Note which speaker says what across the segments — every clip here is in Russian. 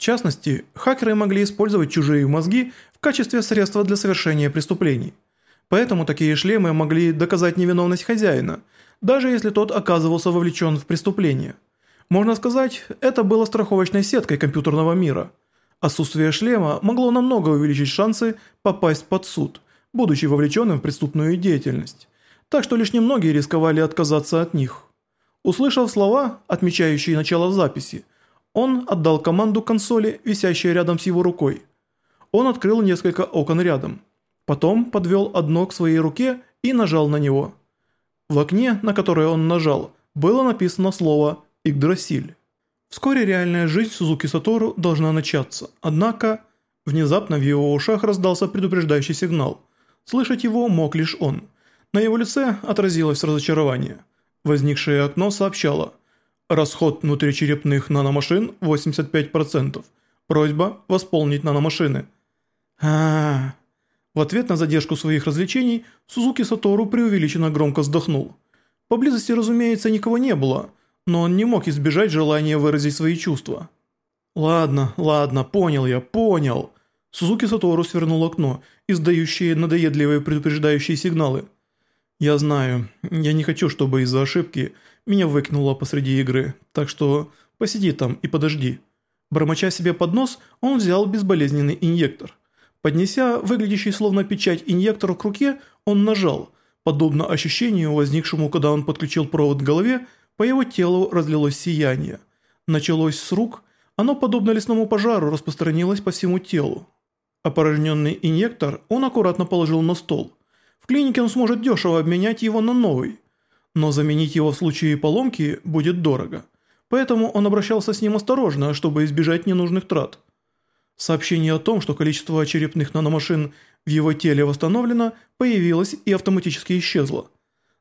Speaker 1: В частности, хакеры могли использовать чужие мозги в качестве средства для совершения преступлений. Поэтому такие шлемы могли доказать невиновность хозяина, даже если тот оказывался вовлечен в преступление. Можно сказать, это было страховочной сеткой компьютерного мира. Отсутствие шлема могло намного увеличить шансы попасть под суд, будучи вовлеченным в преступную деятельность. Так что лишь немногие рисковали отказаться от них. Услышав слова, отмечающие начало записи, он отдал команду консоли, висящей рядом с его рукой. Он открыл несколько окон рядом. Потом подвел одно к своей руке и нажал на него. В окне, на которое он нажал, было написано слово Игдрасиль. Вскоре реальная жизнь Сузуки Сатору должна начаться, однако внезапно в его ушах раздался предупреждающий сигнал. Слышать его мог лишь он. На его лице отразилось разочарование. Возникшее окно сообщало «Расход внутричерепных наномашин 85%. Просьба восполнить наномашины». А, -а, а В ответ на задержку своих развлечений Сузуки Сатору преувеличенно громко вздохнул. Поблизости, разумеется, никого не было – но он не мог избежать желания выразить свои чувства. «Ладно, ладно, понял я, понял». Сузуки Сатору свернул окно, издающие надоедливые предупреждающие сигналы. «Я знаю, я не хочу, чтобы из-за ошибки меня выкинуло посреди игры, так что посиди там и подожди». Бормоча себе под нос, он взял безболезненный инъектор. Поднеся выглядящий словно печать инъектор к руке, он нажал. Подобно ощущению, возникшему, когда он подключил провод к голове, по его телу разлилось сияние. Началось с рук, оно, подобно лесному пожару, распространилось по всему телу. Опорожненный инъектор он аккуратно положил на стол. В клинике он сможет дешево обменять его на новый, но заменить его в случае поломки будет дорого. Поэтому он обращался с ним осторожно, чтобы избежать ненужных трат. Сообщение о том, что количество черепных наномашин в его теле восстановлено, появилось и автоматически исчезло.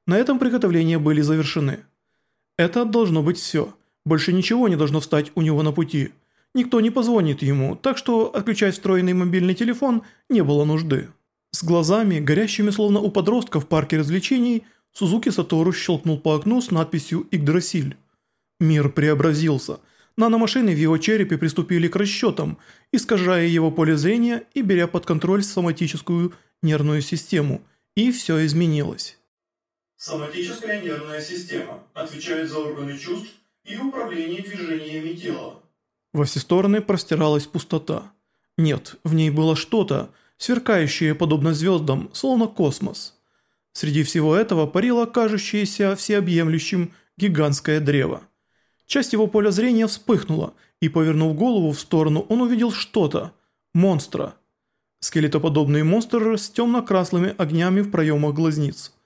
Speaker 1: На этом приготовления были завершены. Это должно быть все. Больше ничего не должно встать у него на пути. Никто не позвонит ему, так что отключать встроенный мобильный телефон не было нужды. С глазами, горящими словно у подростка в парке развлечений, Сузуки Сатору щелкнул по окну с надписью «Игдрасиль». Мир преобразился. Наномашины в его черепе приступили к расчетам, искажая его поле зрения и беря под контроль соматическую нервную систему. И все изменилось.
Speaker 2: Соматическая нервная система отвечает за органы чувств и управление движениями тела.
Speaker 1: Во все стороны простиралась пустота. Нет, в ней было что-то, сверкающее подобно звездам, словно космос. Среди всего этого парило кажущееся всеобъемлющим гигантское древо. Часть его поля зрения вспыхнула, и, повернув голову в сторону, он увидел что-то – монстра. Скелетоподобный монстр с темно-красными огнями в проемах глазниц –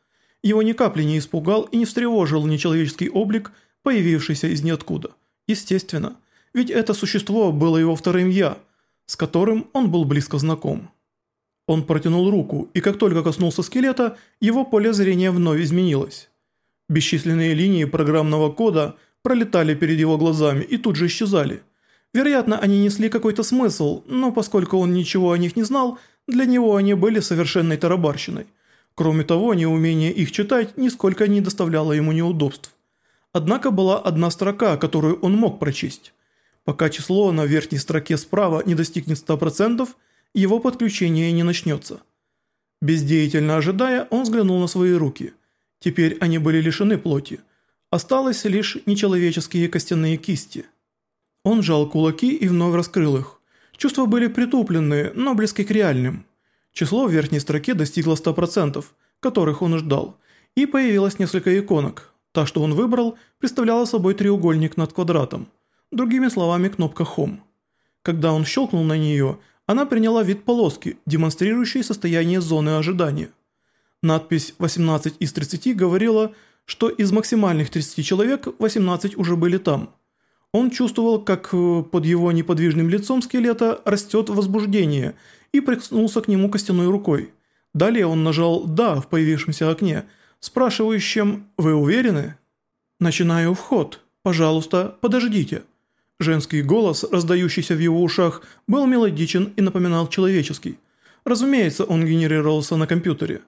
Speaker 1: его ни капли не испугал и не встревожил нечеловеческий облик, появившийся из ниоткуда. Естественно, ведь это существо было его вторым «я», с которым он был близко знаком. Он протянул руку, и как только коснулся скелета, его поле зрения вновь изменилось. Бесчисленные линии программного кода пролетали перед его глазами и тут же исчезали. Вероятно, они несли какой-то смысл, но поскольку он ничего о них не знал, для него они были совершенной тарабарщиной – Кроме того, неумение их читать нисколько не доставляло ему неудобств. Однако была одна строка, которую он мог прочесть. Пока число на верхней строке справа не достигнет 100%, его подключение не начнется. Бездеятельно ожидая, он взглянул на свои руки. Теперь они были лишены плоти. Осталось лишь нечеловеческие костяные кисти. Он сжал кулаки и вновь раскрыл их. Чувства были притупленные, но близки к реальным. Число в верхней строке достигло 100%, которых он ждал, и появилось несколько иконок. Та, что он выбрал, представляла собой треугольник над квадратом. Другими словами, кнопка Home. Когда он щелкнул на нее, она приняла вид полоски, демонстрирующей состояние зоны ожидания. Надпись «18 из 30» говорила, что из максимальных 30 человек 18 уже были там. Он чувствовал, как э, под его неподвижным лицом скелета растет возбуждение и прикоснулся к нему костяной рукой. Далее он нажал «Да» в появившемся окне, спрашивающем «Вы уверены?» «Начинаю вход. Пожалуйста, подождите». Женский голос, раздающийся в его ушах, был мелодичен и напоминал человеческий. Разумеется, он генерировался на компьютере.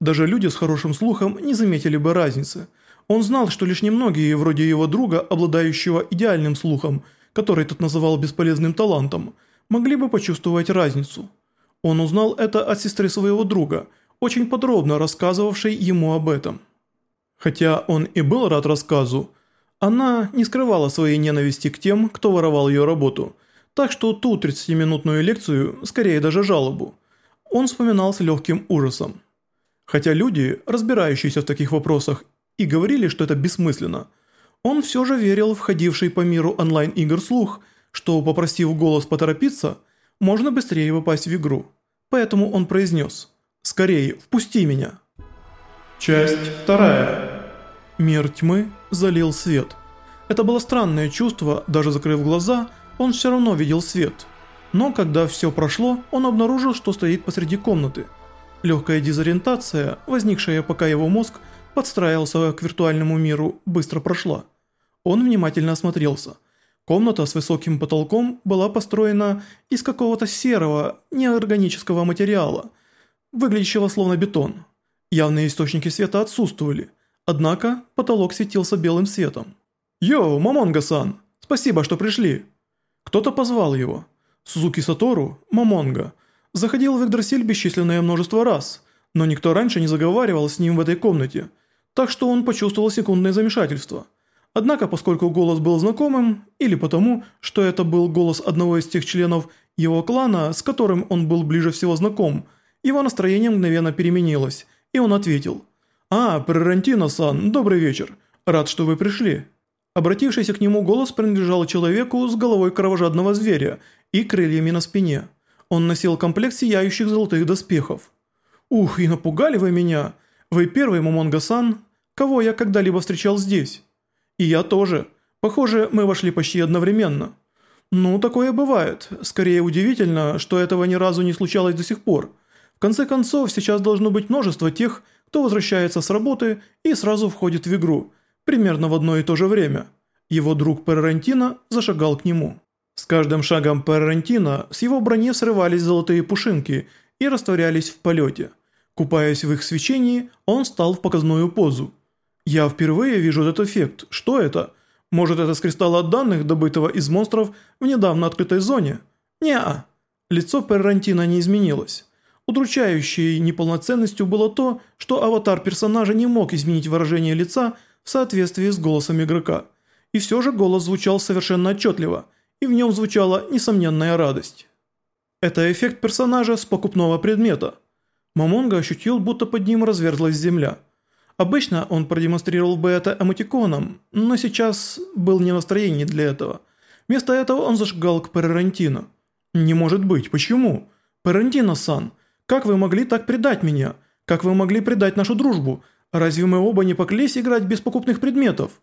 Speaker 1: Даже люди с хорошим слухом не заметили бы разницы. Он знал, что лишь немногие, вроде его друга, обладающего идеальным слухом, который тот называл бесполезным талантом, могли бы почувствовать разницу. Он узнал это от сестры своего друга, очень подробно рассказывавшей ему об этом. Хотя он и был рад рассказу, она не скрывала своей ненависти к тем, кто воровал ее работу, так что ту 30-минутную лекцию, скорее даже жалобу, он вспоминал с легким ужасом. Хотя люди, разбирающиеся в таких вопросах, и говорили, что это бессмысленно, он все же верил в ходивший по миру онлайн-игр слух, что, попросив голос поторопиться, можно быстрее попасть в игру. Поэтому он произнес «Скорее, впусти меня».
Speaker 2: Часть вторая.
Speaker 1: Мир тьмы залил свет. Это было странное чувство, даже закрыв глаза, он все равно видел свет. Но когда все прошло, он обнаружил, что стоит посреди комнаты. Легкая дезориентация, возникшая пока его мозг подстраивался к виртуальному миру, быстро прошла. Он внимательно осмотрелся. Комната с высоким потолком была построена из какого-то серого, неорганического материала, выглядящего словно бетон. Явные источники света отсутствовали. Однако потолок светился белым светом. «Йоу, Мамонга-сан! Спасибо, что пришли!» Кто-то позвал его. Сузуки Сатору, Мамонга, заходил в Игдрасиль бесчисленное множество раз, но никто раньше не заговаривал с ним в этой комнате, так что он почувствовал секундное замешательство. Однако, поскольку голос был знакомым, или потому, что это был голос одного из тех членов его клана, с которым он был ближе всего знаком, его настроение мгновенно переменилось, и он ответил – «А, Перорончино-сан, добрый вечер. Рад, что вы пришли». Обратившийся к нему голос принадлежал человеку с головой кровожадного зверя и крыльями на спине. Он носил комплект сияющих золотых доспехов. «Ух, и напугали вы меня! Вы первый Момонга-сан, кого я когда-либо встречал здесь. И я тоже. Похоже, мы вошли почти одновременно». «Ну, такое бывает. Скорее удивительно, что этого ни разу не случалось до сих пор. В конце концов, сейчас должно быть множество тех, кто возвращается с работы и сразу входит в игру, примерно в одно и то же время. Его друг Перрентино зашагал к нему. С каждым шагом Перрентино с его брони срывались золотые пушинки и растворялись в полете. Купаясь в их свечении, он стал в показную позу. «Я впервые вижу этот эффект. Что это? Может, это с кристалла данных, добытого из монстров в недавно открытой зоне?» «Не-а». Лицо Перрентино не изменилось. Удручающей неполноценностью было то, что аватар персонажа не мог изменить выражение лица в соответствии с голосом игрока. И все же голос звучал совершенно отчетливо, и в нем звучала несомненная радость. Это эффект персонажа с покупного предмета. Мамонга ощутил, будто под ним разверзлась земля. Обычно он продемонстрировал бы это эмотиконом, но сейчас был не в настроении для этого. Вместо этого он зашагал к Перерантино. «Не может быть, почему? Перерантино-сан, как вы могли так предать меня? Как вы могли предать нашу дружбу? Разве мы оба не поклялись играть без покупных предметов?»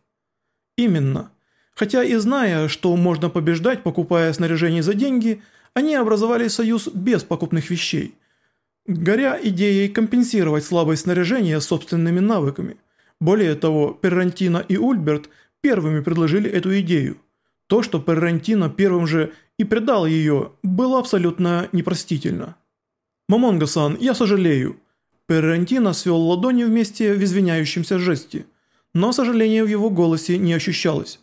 Speaker 1: «Именно. Хотя и зная, что можно побеждать, покупая снаряжение за деньги, они образовали союз без покупных вещей, горя идеей компенсировать слабость снаряжения собственными навыками. Более того, Перрантино и Ульберт первыми предложили эту идею. То, что Перрантино первым же и предал ее, было абсолютно непростительно. «Мамонга-сан, я сожалею». Перрентино свел ладони вместе в извиняющемся жесте, но сожаления в его голосе не ощущалось.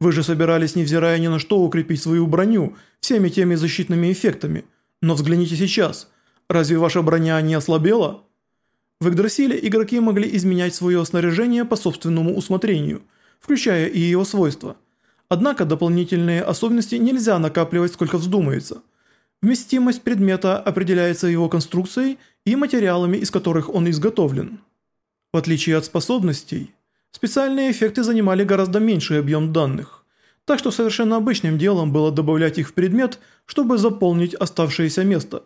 Speaker 1: «Вы же собирались, невзирая ни на что, укрепить свою броню всеми теми защитными эффектами. Но взгляните сейчас. Разве ваша броня не ослабела?» В Игдрасиле игроки могли изменять свое снаряжение по собственному усмотрению, включая и его свойства. Однако дополнительные особенности нельзя накапливать сколько вздумается – Вместимость предмета определяется его конструкцией и материалами, из которых он изготовлен. В отличие от способностей, специальные эффекты занимали гораздо меньший объем данных, так что совершенно обычным делом было добавлять их в предмет, чтобы заполнить оставшееся место.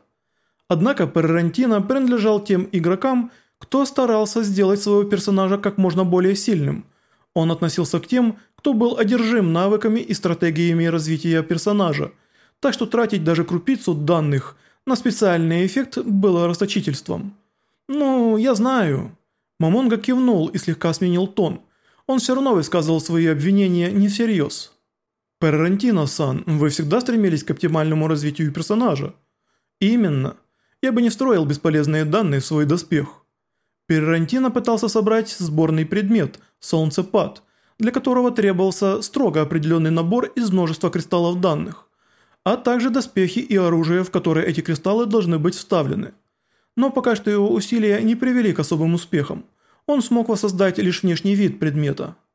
Speaker 1: Однако Перрентино принадлежал тем игрокам, кто старался сделать своего персонажа как можно более сильным. Он относился к тем, кто был одержим навыками и стратегиями развития персонажа – так что тратить даже крупицу данных на специальный эффект было расточительством. «Ну, я знаю». Мамонга кивнул и слегка сменил тон. Он все равно высказывал свои обвинения не всерьез. «Перрантино-сан, вы всегда стремились к оптимальному развитию персонажа?» «Именно. Я бы не встроил бесполезные данные в свой доспех». Перрантино пытался собрать сборный предмет – солнцепад, для которого требовался строго определенный набор из множества кристаллов данных, а также доспехи и оружие, в которые эти кристаллы должны быть вставлены. Но пока что его усилия не привели к особым успехам. Он смог воссоздать лишь внешний вид предмета –